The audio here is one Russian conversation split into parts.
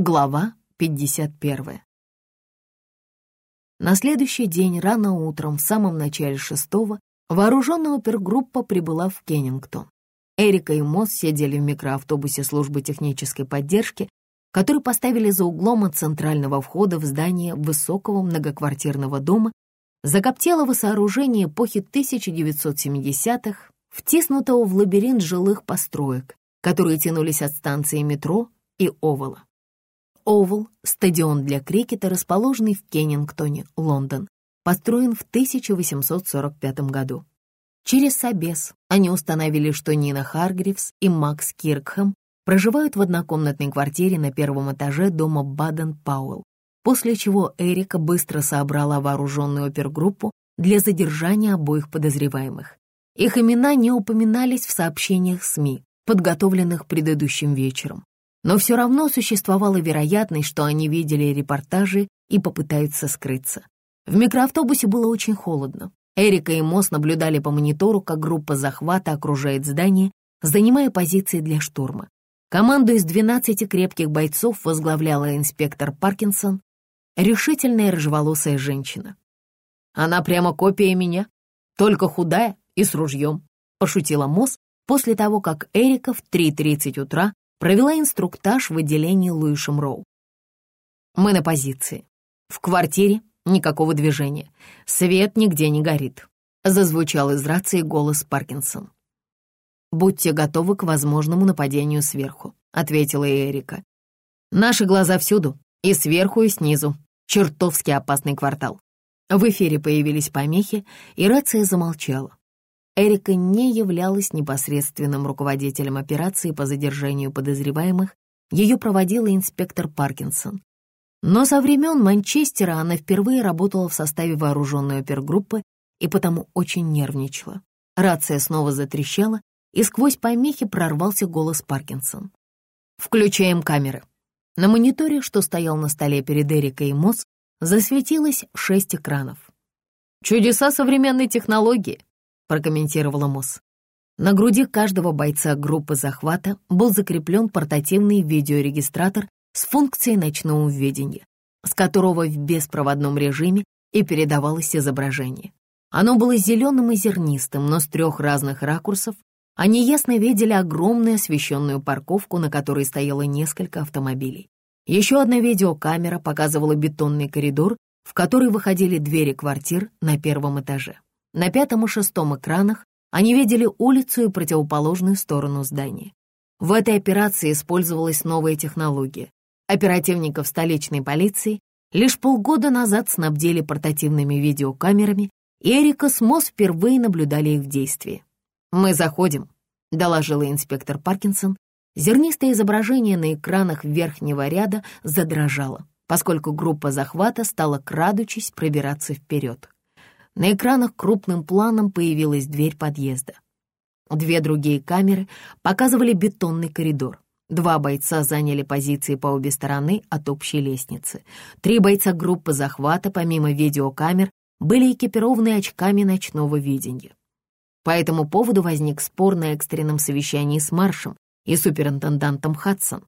Глава 51. На следующий день рано утром, в самом начале шестого, вооруженная опергруппа прибыла в Кеннингтон. Эрика и Мосс сидели в микроавтобусе службы технической поддержки, который поставили за углом от центрального входа в здание высокого многоквартирного дома, закоптелого сооружения эпохи 1970-х, втиснутого в лабиринт жилых построек, которые тянулись от станции метро и Овала. Овал — стадион для крикета, расположенный в Кеннингтоне, Лондон, построен в 1845 году. Через собес они установили, что Нина Харгривс и Макс Киркхэм проживают в однокомнатной квартире на первом этаже дома Баден-Пауэлл, после чего Эрика быстро собрала вооруженную опергруппу для задержания обоих подозреваемых. Их имена не упоминались в сообщениях СМИ, подготовленных предыдущим вечером. Но все равно существовала вероятность, что они видели репортажи и попытаются скрыться. В микроавтобусе было очень холодно. Эрика и Мосс наблюдали по монитору, как группа захвата окружает здание, занимая позиции для штурма. Команду из 12 крепких бойцов возглавляла инспектор Паркинсон, решительная рыжеволосая женщина. «Она прямо копия меня, только худая и с ружьем», — пошутила Мосс после того, как Эрика в 3.30 утра провела инструктаж в отделении Луишем Роу. Мы на позиции. В квартире никакого движения. Свет нигде не горит. Зазвучал из рации голос Паркинсон. «Будьте готовы к возможному нападению сверху», — ответила Эрика. «Наши глаза всюду, и сверху, и снизу. Чертовски опасный квартал». В эфире появились помехи, и рация замолчала. Эрика не являлась непосредственным руководителем операции по задержанию подозреваемых, ее проводила инспектор Паркинсон. Но со времен Манчестера она впервые работала в составе вооруженной опергруппы и потому очень нервничала. Рация снова затрещала, и сквозь помехи прорвался голос Паркинсон. «Включаем камеры». На мониторе, что стоял на столе перед Эрикой и Мосс, засветилось шесть экранов. «Чудеса современной технологии», прокомментировала Мосс. На груди каждого бойца группы захвата был закреплен портативный видеорегистратор с функцией ночного видения, с которого в беспроводном режиме и передавалось изображение. Оно было зеленым и зернистым, но с трех разных ракурсов они ясно видели огромную освещенную парковку, на которой стояло несколько автомобилей. Еще одна видеокамера показывала бетонный коридор, в который выходили двери квартир на первом этаже. На пятом и шестом экранах они видели улицу и противоположную сторону здания. В этой операции использовалась новая технология. Оперативников столичной полиции лишь полгода назад снабдили портативными видеокамерами, и Эрика с Мосс впервые наблюдали их в действии. «Мы заходим», — доложила инспектор Паркинсон. Зернистое изображение на экранах верхнего ряда задрожало, поскольку группа захвата стала, крадучись, пробираться вперед. На экранах крупным планом появилась дверь подъезда. Две другие камеры показывали бетонный коридор. Два бойца заняли позиции по обе стороны от общей лестницы. Три бойца группы захвата, помимо видеокамер, были экипированы очками ночного видения. По этому поводу возник спор на экстренном совещании с Маршем и суперинтендантом Хадсон.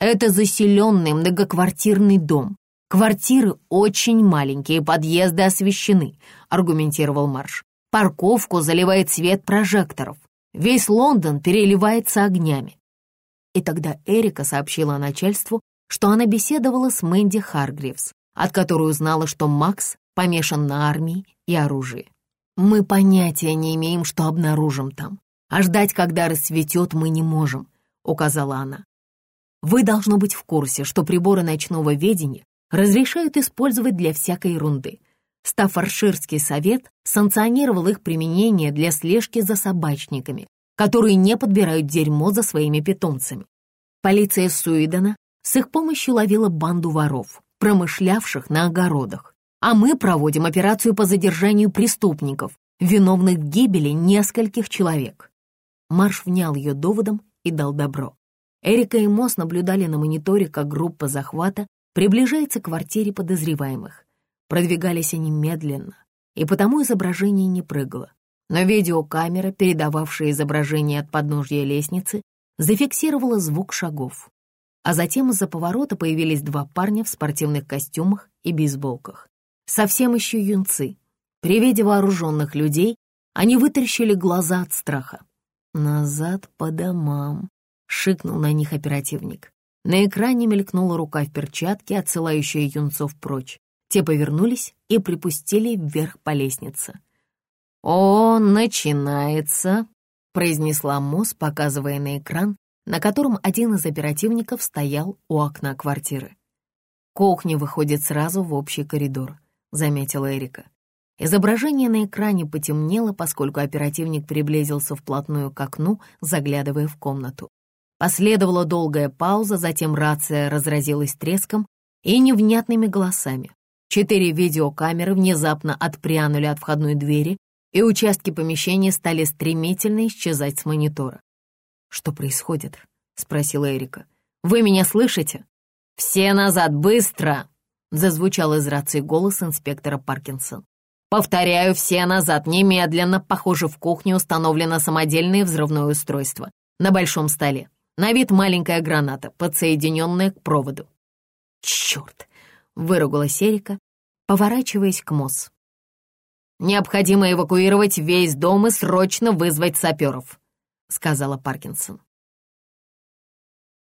Это заселенный многоквартирный дом, «Квартиры очень маленькие, подъезды освещены», — аргументировал Марш. «Парковку заливает свет прожекторов. Весь Лондон переливается огнями». И тогда Эрика сообщила начальству, что она беседовала с Мэнди Харгривс, от которой узнала, что Макс помешан на армии и оружии. «Мы понятия не имеем, что обнаружим там, а ждать, когда рассветет, мы не можем», — указала она. «Вы должно быть в курсе, что приборы ночного видения разрешают использовать для всякой ерунды. Стаффордширский совет санкционировал их применение для слежки за собачниками, которые не подбирают дерьмо за своими питомцами. Полиция Суидена с их помощью ловила банду воров, промышлявших на огородах. А мы проводим операцию по задержанию преступников, виновных в гибели нескольких человек. Марш внял ее доводом и дал добро. Эрика и Мосс наблюдали на мониторе, как группа захвата приближается к квартире подозреваемых. Продвигались они медленно, и потому изображение не прыгало. Но видеокамера, передававшая изображение от подножья лестницы, зафиксировала звук шагов. а затем из-за поворота появились два парня в спортивных костюмах и бейсболках. Совсем еще юнцы. При виде вооруженных людей они вытаращили глаза от страха. «Назад по домам», — шикнул на них оперативник. На экране мелькнула рука в перчатке, отсылающая юнцов прочь. Те повернулись и припустили вверх по лестнице. «О, начинается!» — произнесла Мосс, показывая на экран, на котором один из оперативников стоял у окна квартиры. «Кухня выходит сразу в общий коридор», — заметила Эрика. Изображение на экране потемнело, поскольку оперативник приблизился вплотную к окну, заглядывая в комнату. Последовала долгая пауза, затем рация разразилась треском и невнятными голосами. Четыре видеокамеры внезапно отпрянули от входной двери, и участки помещения стали стремительно исчезать с монитора. «Что происходит?» — спросила Эрика. «Вы меня слышите?» «Все назад, быстро!» — зазвучал из рации голос инспектора Паркинсон. «Повторяю, все назад, немедленно. Похоже, в кухне установлено самодельное взрывное устройство. На большом столе. На вид маленькая граната, подсоединенная к проводу». «Черт!» — выругалась Эрика, поворачиваясь к Мосс. «Необходимо эвакуировать весь дом и срочно вызвать саперов», — сказала Паркинсон.